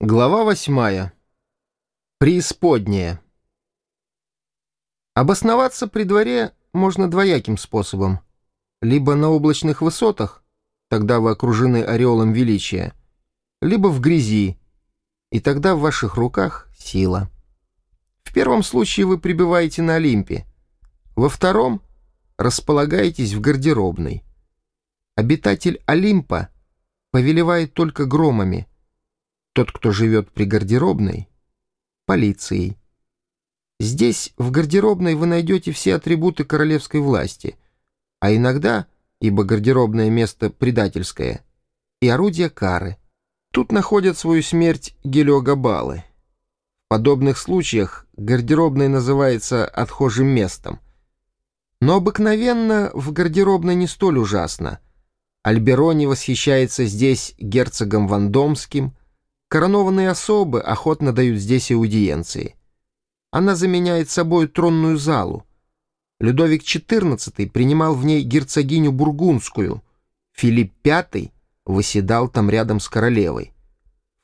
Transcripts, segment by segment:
Глава восьмая. Преисподняя. Обосноваться при дворе можно двояким способом. Либо на облачных высотах, тогда вы окружены ореолом величия, либо в грязи, и тогда в ваших руках сила. В первом случае вы пребываете на Олимпе, во втором располагаетесь в гардеробной. Обитатель Олимпа повелевает только громами — тот, кто живет при гардеробной — полицией. Здесь, в гардеробной, вы найдете все атрибуты королевской власти, а иногда, ибо гардеробное место предательское, и орудия кары. Тут находят свою смерть гелиогабалы. В подобных случаях гардеробной называется отхожим местом. Но обыкновенно в гардеробной не столь ужасно. Альберони восхищается здесь герцогом Вандомским — Коронованные особы охотно дают здесь аудиенции. Она заменяет собой тронную залу. Людовик XIV принимал в ней герцогиню Бургундскую. Филипп V восседал там рядом с королевой.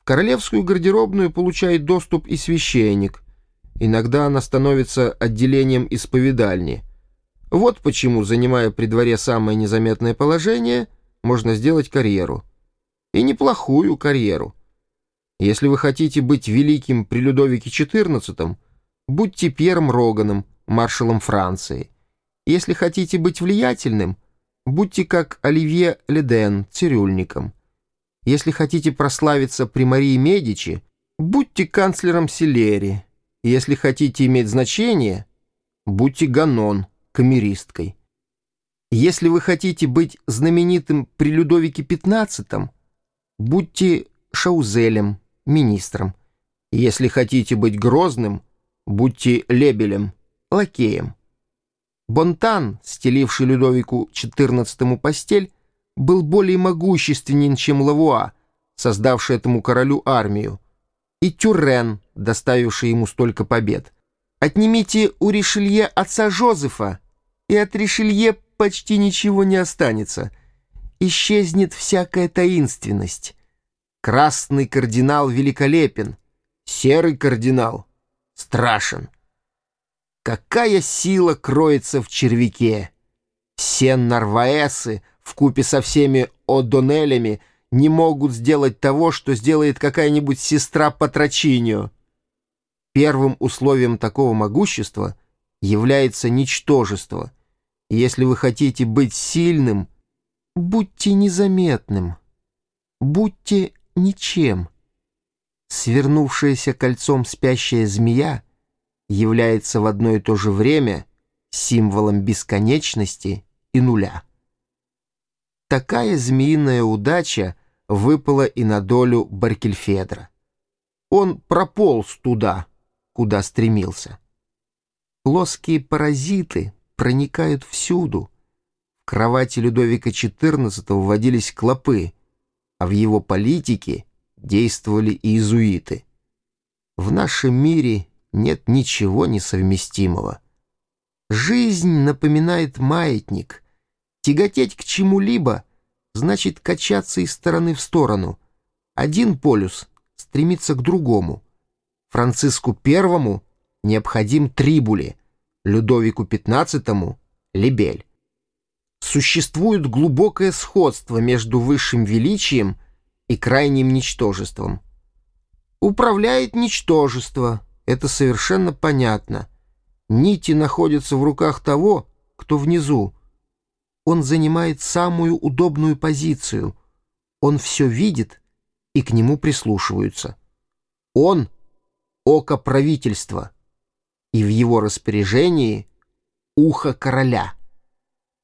В королевскую гардеробную получает доступ и священник. Иногда она становится отделением исповедальни. Вот почему, занимая при дворе самое незаметное положение, можно сделать карьеру. И неплохую карьеру — если вы хотите быть великим при Людовике XIV, будьте Пьером Роганом, маршалом Франции. Если хотите быть влиятельным, будьте как Оливье Леден, цирюльником. Если хотите прославиться при Марии Медичи, будьте канцлером Селери. Если хотите иметь значение, будьте Ганон, камеристкой. Если вы хотите быть знаменитым при Людовике XV, будьте Шаузелем, министром. Если хотите быть грозным, будьте лебелем, лакеем. Бонтан, стеливший Людовику XIV постель, был более могущественен, чем Лавуа, создавший этому королю армию, и Тюрен, доставивший ему столько побед. Отнимите у Ришелье отца Жозефа, и от Ришелье почти ничего не останется. Исчезнет всякая таинственность. Красный кардинал великолепен, серый кардинал страшен. Какая сила кроется в червяке! Все нарваэсы вкупе со всеми О'Доннеллями не могут сделать того, что сделает какая-нибудь сестра Патрочиньо. Первым условием такого могущества является ничтожество. Если вы хотите быть сильным, будьте незаметным, будьте ничем. Свернувшаяся кольцом спящая змея является в одно и то же время символом бесконечности и нуля. Такая змеиная удача выпала и на долю Баркельфедра. Он прополз туда, куда стремился. Плоские паразиты проникают всюду. В кровати Людовика XIV водились клопы — а в его политике действовали иезуиты. В нашем мире нет ничего несовместимого. Жизнь напоминает маятник. Тяготеть к чему-либо значит качаться из стороны в сторону. Один полюс стремится к другому. Франциску Первому необходим Трибули, Людовику Пятнадцатому — Лебель существует глубокое сходство между высшим величием и крайним ничтожеством. Управляет ничтожество, это совершенно понятно. Нити находятся в руках того, кто внизу. Он занимает самую удобную позицию. Он все видит, и к нему прислушиваются. Он — око правительства, и в его распоряжении — ухо короля —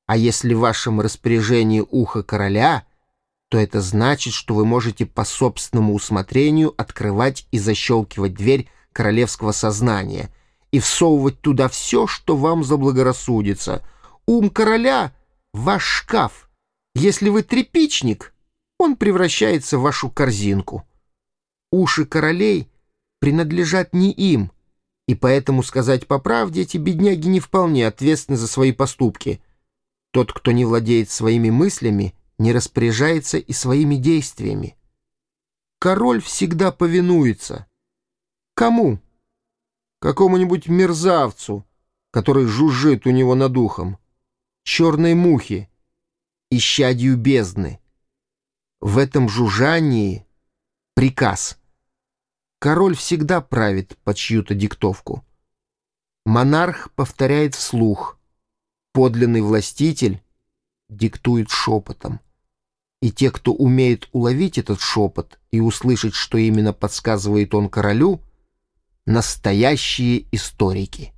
а если в вашем распоряжении ухо короля, то это значит, что вы можете по собственному усмотрению открывать и защелкивать дверь королевского сознания и всовывать туда все, что вам заблагорассудится. Ум короля — ваш шкаф. Если вы тряпичник, он превращается в вашу корзинку. Уши королей принадлежат не им, и поэтому, сказать по правде, эти бедняги не вполне ответственны за свои поступки — тот, кто не владеет своими мыслями, не распоряжается и своими действиями. король всегда повинуется. Кому? Какому-нибудь мерзавцу, который жужжит у него над ухом, черной мухе, исчадью бездны. В этом жужжании приказ. Король всегда правит под чью-то диктовку. Монарх повторяет вслух. Подлинный властитель диктует шепотом. И те, кто умеет уловить этот шепот и услышать, что именно подсказывает он королю, настоящие историки.